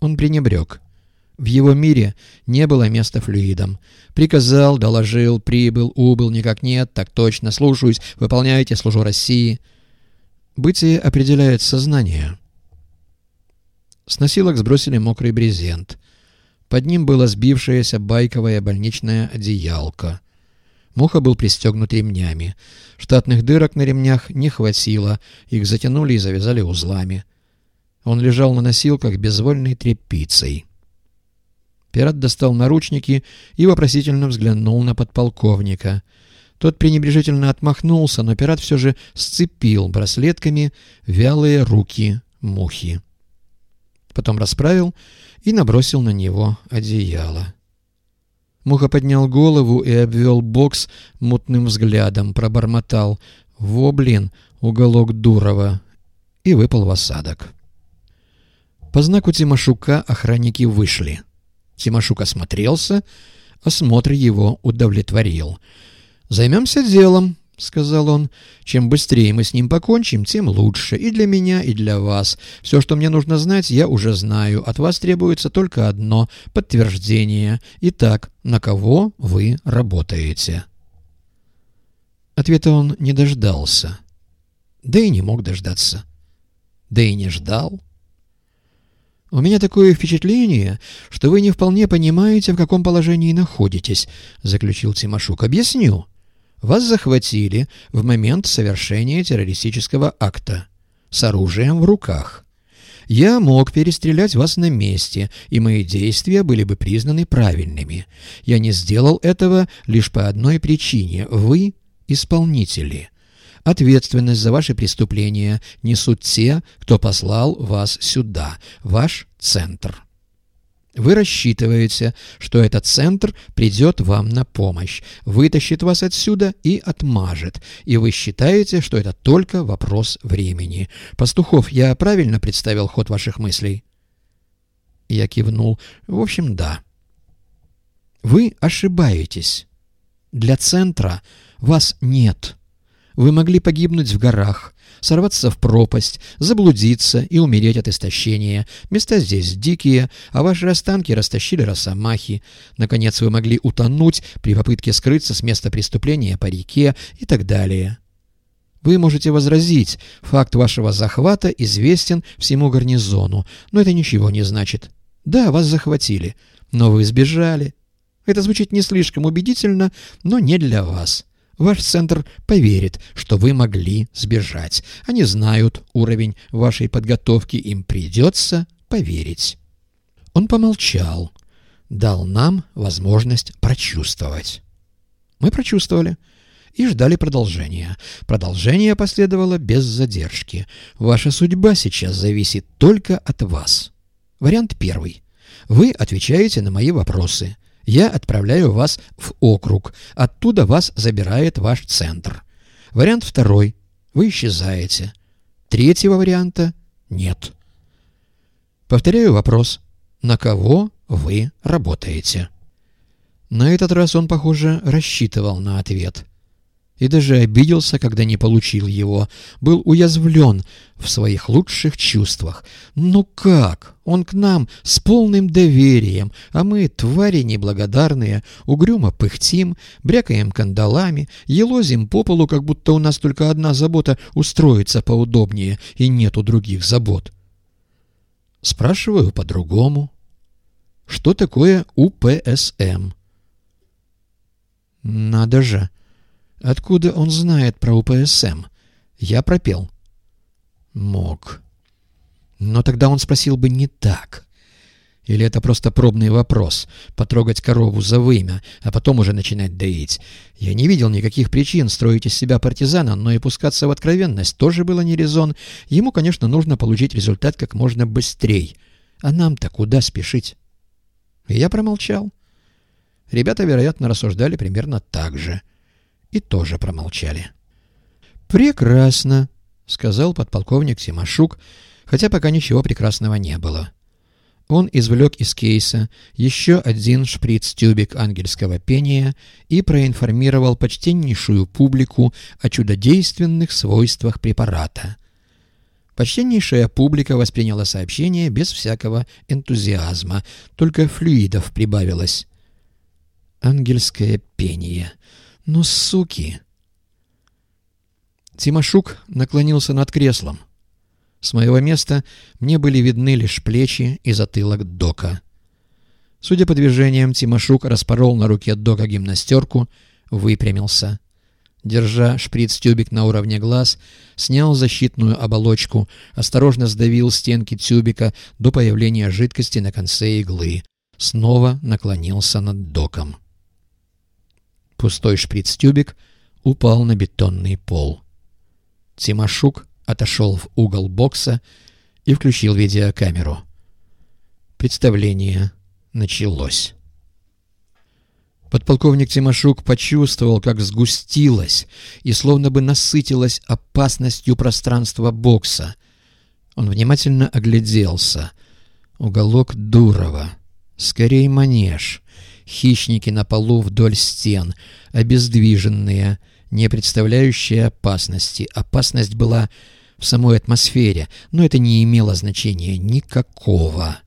Он пренебрег. В его мире не было места флюидам. Приказал, доложил, прибыл, убыл, никак нет, так точно, слушаюсь, выполняйте, служу России. Бытие определяет сознание. С носилок сбросили мокрый брезент. Под ним было сбившаяся байковая больничная одеялка. Муха был пристегнут ремнями. Штатных дырок на ремнях не хватило, их затянули и завязали узлами. Он лежал на носилках безвольной тряпицей. Пират достал наручники и вопросительно взглянул на подполковника. Тот пренебрежительно отмахнулся, но пират все же сцепил браслетками вялые руки мухи. Потом расправил и набросил на него одеяло. Муха поднял голову и обвел бокс мутным взглядом, пробормотал «Во, блин, уголок Дурова!» и выпал в осадок. По знаку Тимошука охранники вышли. Тимошук осмотрелся, осмотр его удовлетворил. «Займемся делом», — сказал он. «Чем быстрее мы с ним покончим, тем лучше. И для меня, и для вас. Все, что мне нужно знать, я уже знаю. От вас требуется только одно — подтверждение. Итак, на кого вы работаете?» Ответа он не дождался. Да и не мог дождаться. Да и не ждал. «У меня такое впечатление, что вы не вполне понимаете, в каком положении находитесь», — заключил Тимошук. «Объясню. Вас захватили в момент совершения террористического акта с оружием в руках. Я мог перестрелять вас на месте, и мои действия были бы признаны правильными. Я не сделал этого лишь по одной причине. Вы — исполнители». Ответственность за ваши преступления несут те, кто послал вас сюда, ваш центр. Вы рассчитываете, что этот центр придет вам на помощь, вытащит вас отсюда и отмажет, и вы считаете, что это только вопрос времени. Пастухов, я правильно представил ход ваших мыслей? Я кивнул. В общем, да. Вы ошибаетесь. Для центра вас нет. Вы могли погибнуть в горах, сорваться в пропасть, заблудиться и умереть от истощения. Места здесь дикие, а ваши останки растащили росомахи. Наконец, вы могли утонуть при попытке скрыться с места преступления по реке и так далее. Вы можете возразить, факт вашего захвата известен всему гарнизону, но это ничего не значит. Да, вас захватили, но вы сбежали. Это звучит не слишком убедительно, но не для вас. Ваш центр поверит, что вы могли сбежать. Они знают уровень вашей подготовки, им придется поверить. Он помолчал, дал нам возможность прочувствовать. Мы прочувствовали и ждали продолжения. Продолжение последовало без задержки. Ваша судьба сейчас зависит только от вас. Вариант первый. Вы отвечаете на мои вопросы. Я отправляю вас в округ. Оттуда вас забирает ваш центр. Вариант второй. Вы исчезаете. Третьего варианта нет. Повторяю вопрос. На кого вы работаете? На этот раз он, похоже, рассчитывал на ответ и даже обиделся, когда не получил его, был уязвлен в своих лучших чувствах. Ну как? Он к нам с полным доверием, а мы, твари неблагодарные, угрюмо пыхтим, брякаем кандалами, елозим по полу, как будто у нас только одна забота — устроиться поудобнее, и нету других забот. Спрашиваю по-другому. Что такое УПСМ? Надо же! Откуда он знает про УПСМ? Я пропел. Мог. Но тогда он спросил бы не так. Или это просто пробный вопрос — потрогать корову за вымя, а потом уже начинать доить. Я не видел никаких причин строить из себя партизана, но и пускаться в откровенность тоже было не резон. Ему, конечно, нужно получить результат как можно быстрее. А нам-то куда спешить? И я промолчал. Ребята, вероятно, рассуждали примерно так же — и тоже промолчали. «Прекрасно», — сказал подполковник Тимошук, хотя пока ничего прекрасного не было. Он извлек из кейса еще один шприц-тюбик ангельского пения и проинформировал почтеннейшую публику о чудодейственных свойствах препарата. Почтеннейшая публика восприняла сообщение без всякого энтузиазма, только флюидов прибавилось. Ангельское пение. Ну, суки! Тимошук наклонился над креслом. С моего места мне были видны лишь плечи и затылок Дока. Судя по движениям, Тимошук распорол на руке Дока гимнастерку, выпрямился. Держа шприц-тюбик на уровне глаз, снял защитную оболочку, осторожно сдавил стенки тюбика до появления жидкости на конце иглы. Снова наклонился над Доком. Пустой шприц-тюбик упал на бетонный пол. Тимошук отошел в угол бокса и включил видеокамеру. Представление началось. Подполковник Тимошук почувствовал, как сгустилось и словно бы насытилось опасностью пространства бокса. Он внимательно огляделся. Уголок Дурова. Скорее манеж. Хищники на полу вдоль стен. Обездвиженные, не представляющие опасности. Опасность была в самой атмосфере, но это не имело значения никакого.